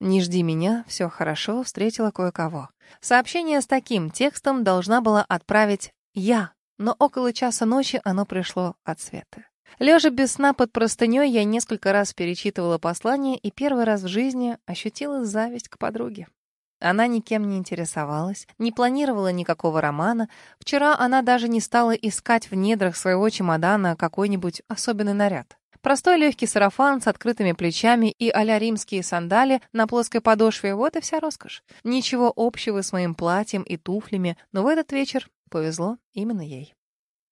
Не жди меня, все хорошо, встретила кое-кого. Сообщение с таким текстом должна была отправить я, но около часа ночи оно пришло от Светы. Лежа без сна под простыней, я несколько раз перечитывала послание и первый раз в жизни ощутила зависть к подруге. Она никем не интересовалась, не планировала никакого романа. Вчера она даже не стала искать в недрах своего чемодана какой-нибудь особенный наряд. Простой легкий сарафан с открытыми плечами и а римские сандали на плоской подошве — вот и вся роскошь. Ничего общего с моим платьем и туфлями, но в этот вечер повезло именно ей.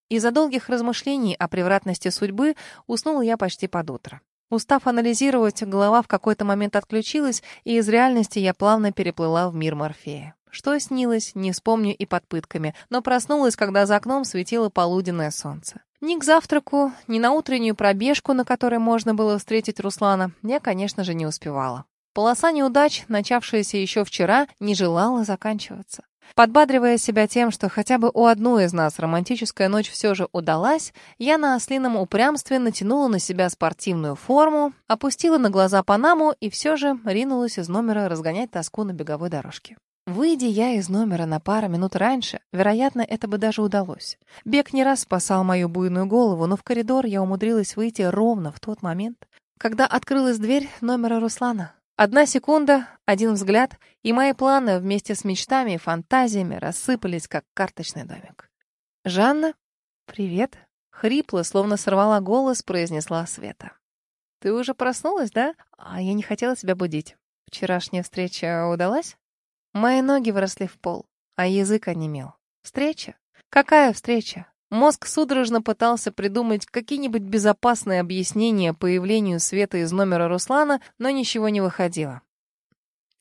Из-за долгих размышлений о превратности судьбы уснула я почти под утро. Устав анализировать, голова в какой-то момент отключилась, и из реальности я плавно переплыла в мир Морфея. Что снилось, не вспомню и под пытками, но проснулась, когда за окном светило полуденное солнце. Ни к завтраку, ни на утреннюю пробежку, на которой можно было встретить Руслана, я, конечно же, не успевала. Полоса неудач, начавшаяся еще вчера, не желала заканчиваться. Подбадривая себя тем, что хотя бы у одной из нас романтическая ночь все же удалась, я на ослином упрямстве натянула на себя спортивную форму, опустила на глаза панаму и все же ринулась из номера разгонять тоску на беговой дорожке. Выйдя я из номера на пару минут раньше, вероятно, это бы даже удалось. Бег не раз спасал мою буйную голову, но в коридор я умудрилась выйти ровно в тот момент, когда открылась дверь номера Руслана. Одна секунда, один взгляд, и мои планы вместе с мечтами и фантазиями рассыпались, как карточный домик. «Жанна, привет!» — хрипло, словно сорвала голос, произнесла Света. «Ты уже проснулась, да? А я не хотела тебя будить. Вчерашняя встреча удалась?» Мои ноги выросли в пол, а язык онемел. «Встреча? Какая встреча? Мозг судорожно пытался придумать какие-нибудь безопасные объяснения появлению Света из номера Руслана, но ничего не выходило.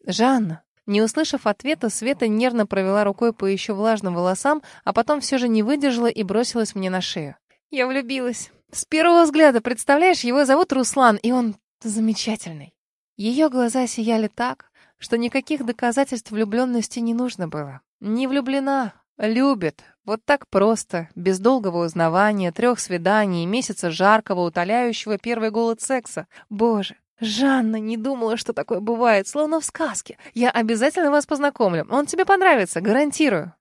«Жанна!» Не услышав ответа, Света нервно провела рукой по еще влажным волосам, а потом все же не выдержала и бросилась мне на шею. «Я влюбилась. С первого взгляда, представляешь, его зовут Руслан, и он замечательный». Ее глаза сияли так, что никаких доказательств влюбленности не нужно было. Не влюблена, Любит. Вот так просто, без долгого узнавания, трех свиданий, месяца жаркого, утоляющего первый голод секса. Боже, Жанна не думала, что такое бывает, словно в сказке. Я обязательно вас познакомлю. Он тебе понравится, гарантирую.